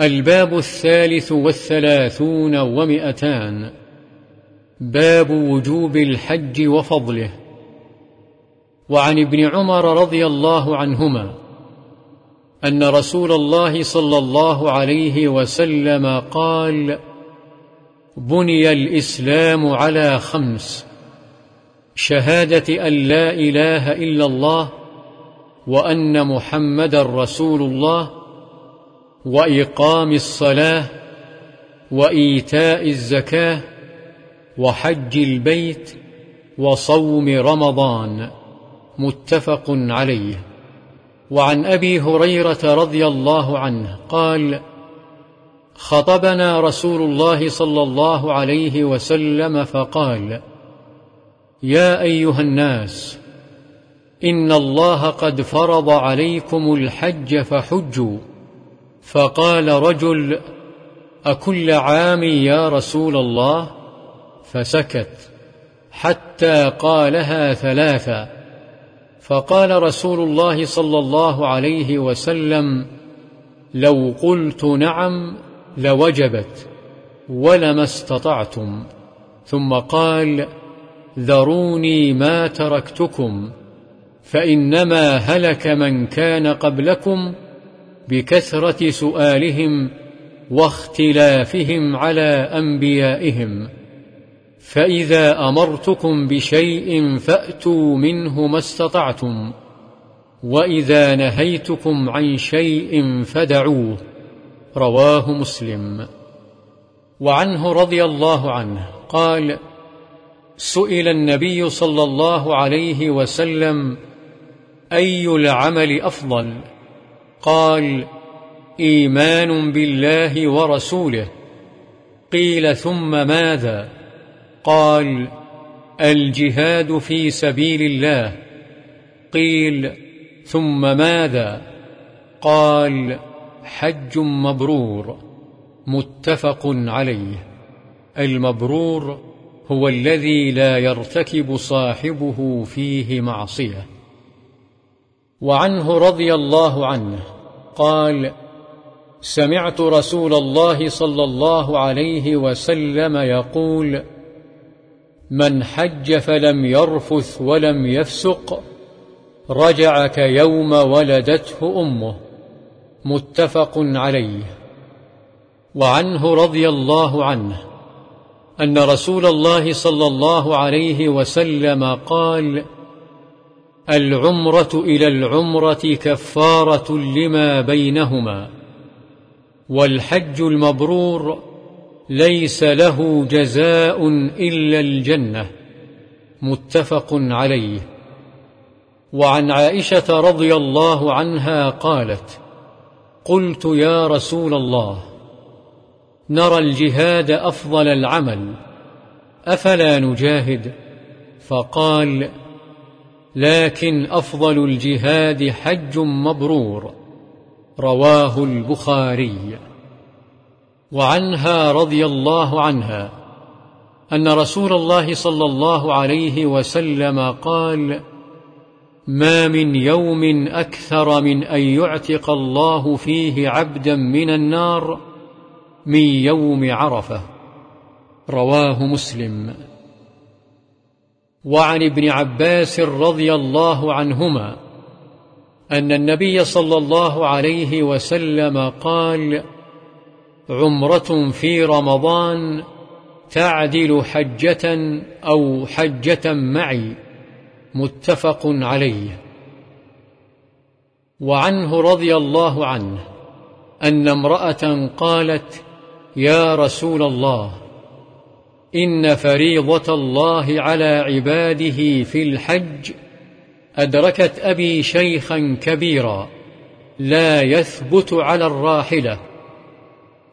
الباب الثالث والثلاثون ومئتان. باب وجوب الحج وفضله. وعن ابن عمر رضي الله عنهما أن رسول الله صلى الله عليه وسلم قال بني الإسلام على خمس شهادة أن لا إله إلا الله وأن محمد رسول الله وإقام الصلاة وإيتاء الزكاة وحج البيت وصوم رمضان متفق عليه. وعن أبي هريرة رضي الله عنه قال خطبنا رسول الله صلى الله عليه وسلم فقال يا أيها الناس إن الله قد فرض عليكم الحج فحجوا. فقال رجل أكل عام يا رسول الله؟ فسكت حتى قالها ثلاثا فقال رسول الله صلى الله عليه وسلم لو قلت نعم لوجبت ولما استطعتم. ثم قال ذروني ما تركتكم فإنما هلك من كان قبلكم بكثرة سؤالهم واختلافهم على أنبيائهم. فإذا أمرتكم بشيء فأتوا منه ما استطعتم وإذا نهيتكم عن شيء فدعوه. رواه مسلم. وعنه رضي الله عنه قال سئل النبي صلى الله عليه وسلم أي العمل أفضل؟ قال إيمان بالله ورسوله. قيل ثم ماذا؟ قال الجهاد في سبيل الله. قيل ثم ماذا؟ قال حج مبرور متفق عليه. المبرور هو الذي لا يرتكب صاحبه فيه معصية. وعنه رضي الله عنه. قال سمعت رسول الله صلى الله عليه وسلم يقول من حج فلم يرفث ولم يفسق رجع كيوم ولدته أمه. متفق عليه. وعنه رضي الله عنه أن رسول الله صلى الله عليه وسلم قال العمرة إلى العمرة كفارة لما بينهما والحج المبرور ليس له جزاء إلا الجنة متفق عليه. وعن عائشة رضي الله عنها قالت قلت يا رسول الله نرى الجهاد أفضل العمل أفلا نجاهد؟ فقال لكن أفضل الجهاد حج مبرور. رواه البخاري. وعنها رضي الله عنها أن رسول الله صلى الله عليه وسلم قال ما من يوم أكثر من أن يعتق الله فيه عبدا من النار من يوم عرفة. رواه مسلم. وعن ابن عباس رضي الله عنهما أن النبي صلى الله عليه وسلم قال عمرة في رمضان تعدل حجة أو حجة معي. متفق عليه. وعنه رضي الله عنه أن امرأة قالت يا رسول الله إن فريضة الله على عباده في الحج أدركت أبي شيخا كبيرا لا يثبت على الراحلة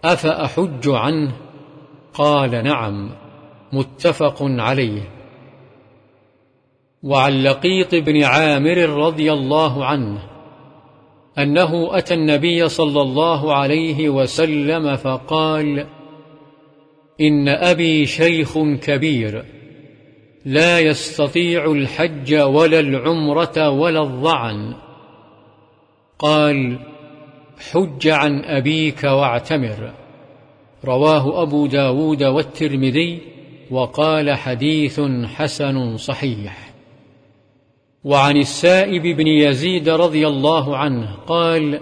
أفأحج عنه؟ قال نعم متفق عليه. وعن لقيط بن عامر رضي الله عنه أنه أتى النبي صلى الله عليه وسلم فقال إن أبي شيخ كبير. لا يستطيع الحج ولا العمرة ولا الضعن. قال حج عن أبيك واعتمر. رواه أبو داود والترمذي وقال حديث حسن صحيح. وعن السائب بن يزيد رضي الله عنه قال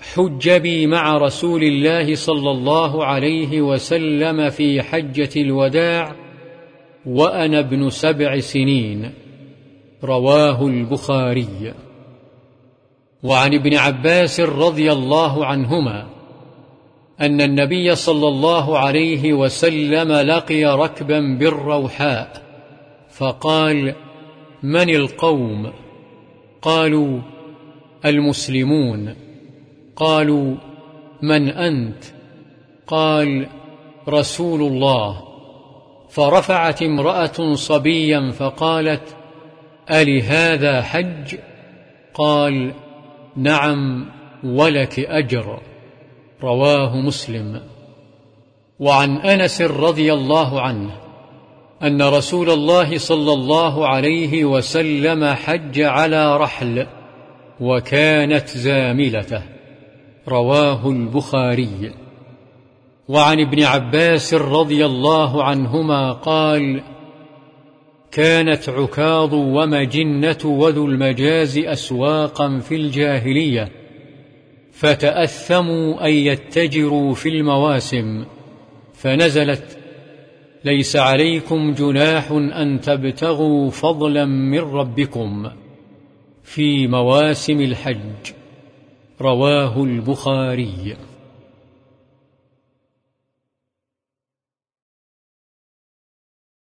حج بي مع رسول الله صلى الله عليه وسلم في حجة الوداع وأنا ابن سبع سنين. رواه البخاري. وعن ابن عباس رضي الله عنهما أن النبي صلى الله عليه وسلم لقي ركبا بالروحاء فقال من القوم؟ قالوا المسلمون. قالوا من أنت؟ قال رسول الله. فرفعت امرأة صبيا فقالت ألهذا حج؟ قال نعم ولك أجر. رواه مسلم. وعن أنس رضي الله عنه أن رسول الله صلى الله عليه وسلم حج على رحل وكانت زاملته. رواه البخاري. وعن ابن عباس رضي الله عنهما قال كانت عكاظ ومجنة وذو المجاز أسواقا في الجاهلية فتأثموا أن يتجروا في المواسم فنزلت ليس عليكم جناح أن تبتغوا فضلا من ربكم في مواسم الحج. رواه البخاري.